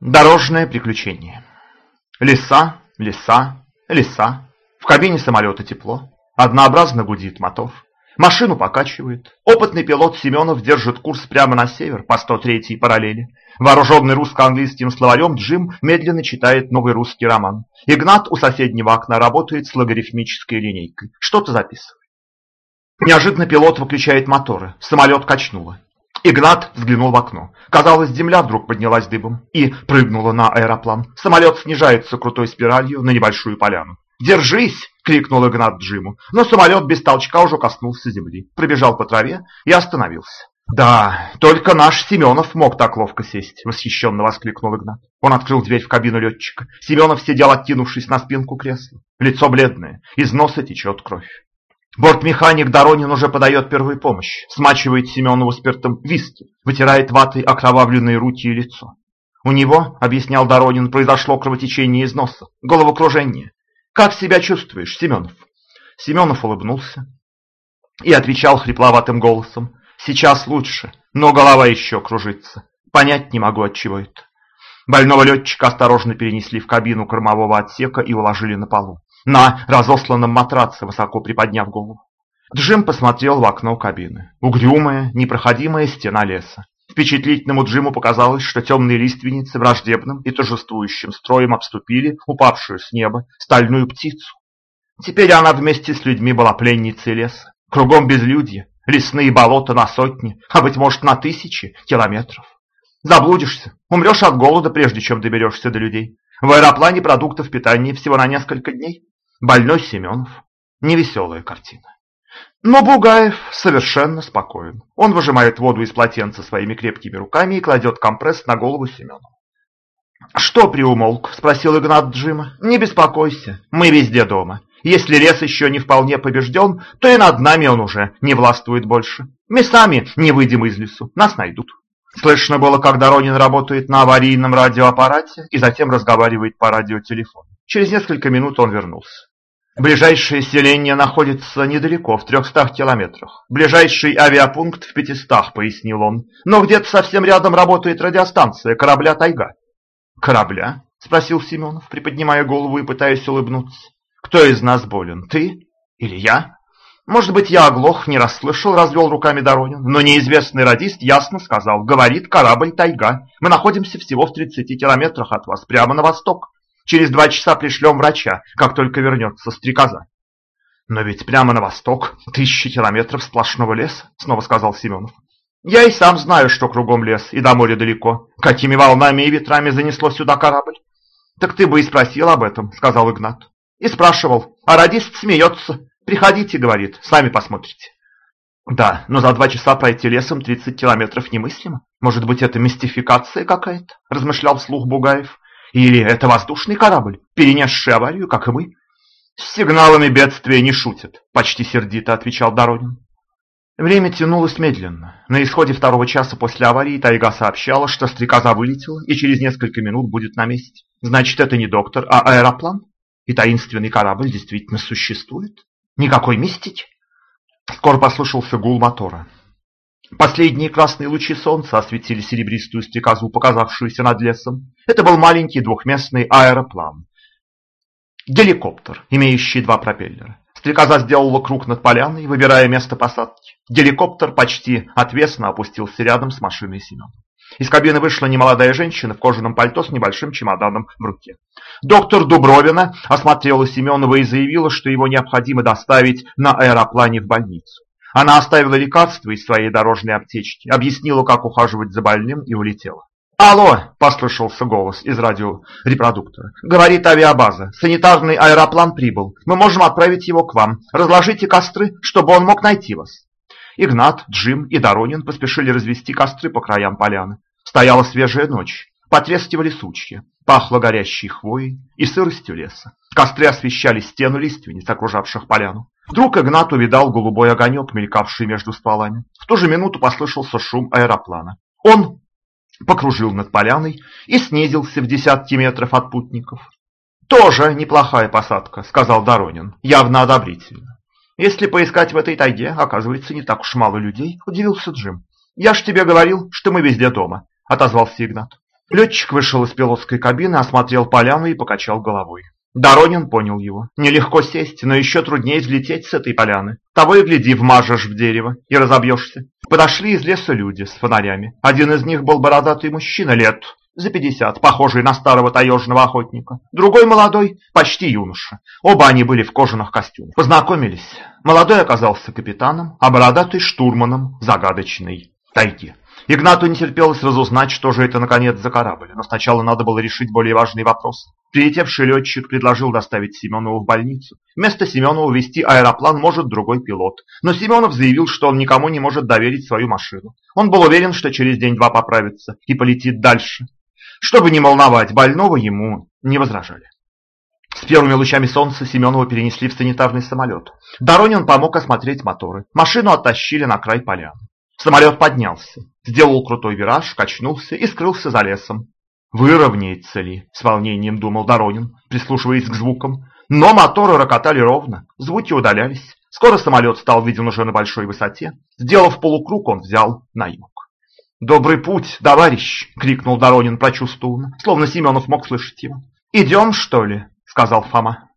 Дорожное приключение. Леса, леса, леса. В кабине самолета тепло. Однообразно гудит мотор. Машину покачивает. Опытный пилот Семенов держит курс прямо на север, по 103-й параллели. Вооруженный русско-английским словарем Джим медленно читает новый русский роман. Игнат у соседнего окна работает с логарифмической линейкой. Что-то записывает. Неожиданно пилот выключает моторы. Самолет качнуло. Игнат взглянул в окно. Казалось, земля вдруг поднялась дыбом и прыгнула на аэроплан. Самолет снижается крутой спиралью на небольшую поляну. «Держись!» — крикнул Игнат Джиму, но самолет без толчка уже коснулся земли, пробежал по траве и остановился. «Да, только наш Семенов мог так ловко сесть», — восхищенно воскликнул Игнат. Он открыл дверь в кабину летчика. Семенов сидел, откинувшись на спинку кресла. Лицо бледное, из носа течет кровь. Бортмеханик Доронин уже подает первую помощь, смачивает Семенову спиртом виски, вытирает ватой окровавленные руки и лицо. У него, объяснял Доронин, произошло кровотечение из носа, головокружение. «Как себя чувствуешь, Семенов?» Семенов улыбнулся и отвечал хрипловатым голосом. «Сейчас лучше, но голова еще кружится. Понять не могу, от чего это». Больного летчика осторожно перенесли в кабину кормового отсека и уложили на полу на разосланном матраце, высоко приподняв голову. Джим посмотрел в окно кабины. Угрюмая, непроходимая стена леса. Впечатлительному Джиму показалось, что темные лиственницы враждебным и торжествующим строем обступили упавшую с неба стальную птицу. Теперь она вместе с людьми была пленницей леса. Кругом безлюдье, лесные болота на сотни, а быть может на тысячи километров. Заблудишься, умрешь от голода, прежде чем доберешься до людей. В аэроплане продуктов питания всего на несколько дней. Больной Семенов. Невеселая картина. Но Бугаев совершенно спокоен. Он выжимает воду из полотенца своими крепкими руками и кладет компресс на голову Семенову. «Что приумолк?» – спросил Игнат Джима. «Не беспокойся, мы везде дома. Если лес еще не вполне побежден, то и над нами он уже не властвует больше. Мы сами не выйдем из лесу, нас найдут». Слышно было, как Доронин работает на аварийном радиоаппарате и затем разговаривает по радиотелефону. Через несколько минут он вернулся. Ближайшее селение находится недалеко, в трехстах километрах. Ближайший авиапункт в пятистах, пояснил он. Но где-то совсем рядом работает радиостанция корабля «Тайга». «Корабля?» – спросил Семенов, приподнимая голову и пытаясь улыбнуться. «Кто из нас болен, ты или я?» «Может быть, я оглох, не расслышал», – развел руками Доронин. Но неизвестный радист ясно сказал. «Говорит корабль «Тайга». Мы находимся всего в 30 километрах от вас, прямо на восток. Через два часа пришлем врача, как только вернется стрекоза. Но ведь прямо на восток тысячи километров сплошного леса, снова сказал Семенов. Я и сам знаю, что кругом лес и до моря далеко. Какими волнами и ветрами занесло сюда корабль? Так ты бы и спросил об этом, сказал Игнат. И спрашивал, а радист смеется. Приходите, говорит, сами посмотрите. Да, но за два часа пройти лесом 30 километров немыслимо. Может быть, это мистификация какая-то, размышлял вслух Бугаев. Или это воздушный корабль, перенесший аварию, как и мы? С сигналами бедствия не шутят, почти сердито отвечал Доронин. Время тянулось медленно. На исходе второго часа после аварии Тайга сообщала, что стрекоза вылетела и через несколько минут будет на месте. Значит, это не доктор, а аэроплан? И таинственный корабль действительно существует? Никакой мистики? Скоро послышался гул мотора. Последние красные лучи солнца осветили серебристую стрекозу, показавшуюся над лесом. Это был маленький двухместный аэроплан. Геликоптер, имеющий два пропеллера. Стрекоза сделала круг над поляной, выбирая место посадки. Геликоптер почти отвесно опустился рядом с машиной Семена. Из кабины вышла немолодая женщина в кожаном пальто с небольшим чемоданом в руке. Доктор Дубровина осмотрела Семенова и заявила, что его необходимо доставить на аэроплане в больницу. Она оставила лекарства из своей дорожной аптечки, объяснила, как ухаживать за больным и улетела. «Алло!» – послышался голос из радиорепродуктора. «Говорит авиабаза. Санитарный аэроплан прибыл. Мы можем отправить его к вам. Разложите костры, чтобы он мог найти вас». Игнат, Джим и Доронин поспешили развести костры по краям поляны. Стояла свежая ночь. Потрескивали сучья. Пахло горящей хвоей и сыростью леса. Костры освещали стену лиственниц, окружавших поляну. Вдруг Игнат увидал голубой огонек, мелькавший между стволами. В ту же минуту послышался шум аэроплана. Он покружил над поляной и снизился в десятки метров от путников. «Тоже неплохая посадка», — сказал Доронин, явно одобрительно. «Если поискать в этой тайге, оказывается, не так уж мало людей», — удивился Джим. «Я ж тебе говорил, что мы везде дома», — отозвался Игнат. Летчик вышел из пилотской кабины, осмотрел поляну и покачал головой. Доронин понял его. Нелегко сесть, но еще труднее взлететь с этой поляны. Того и гляди, вмажешь в дерево и разобьешься. Подошли из леса люди с фонарями. Один из них был бородатый мужчина лет за пятьдесят, похожий на старого таежного охотника. Другой молодой, почти юноша. Оба они были в кожаных костюмах. Познакомились. Молодой оказался капитаном, а бородатый штурманом загадочной тайги. Игнату не терпелось разузнать, что же это наконец за корабль, но сначала надо было решить более важный вопрос. Прилетевший летчик предложил доставить Семенову в больницу. Вместо Семенова вести аэроплан может другой пилот. Но Семенов заявил, что он никому не может доверить свою машину. Он был уверен, что через день-два поправится и полетит дальше. Чтобы не волновать больного, ему не возражали. С первыми лучами солнца Семенова перенесли в санитарный самолет. Доронин помог осмотреть моторы. Машину оттащили на край поляны. Самолет поднялся, сделал крутой вираж, качнулся и скрылся за лесом. «Выровняется ли?» – с волнением думал Доронин, прислушиваясь к звукам. Но моторы рокотали ровно, звуки удалялись. Скоро самолет стал виден уже на большой высоте. Сделав полукруг, он взял на юг. «Добрый путь, товарищ!» – крикнул Доронин прочувствованно, словно Семенов мог слышать его. «Идем, что ли?» – сказал Фома.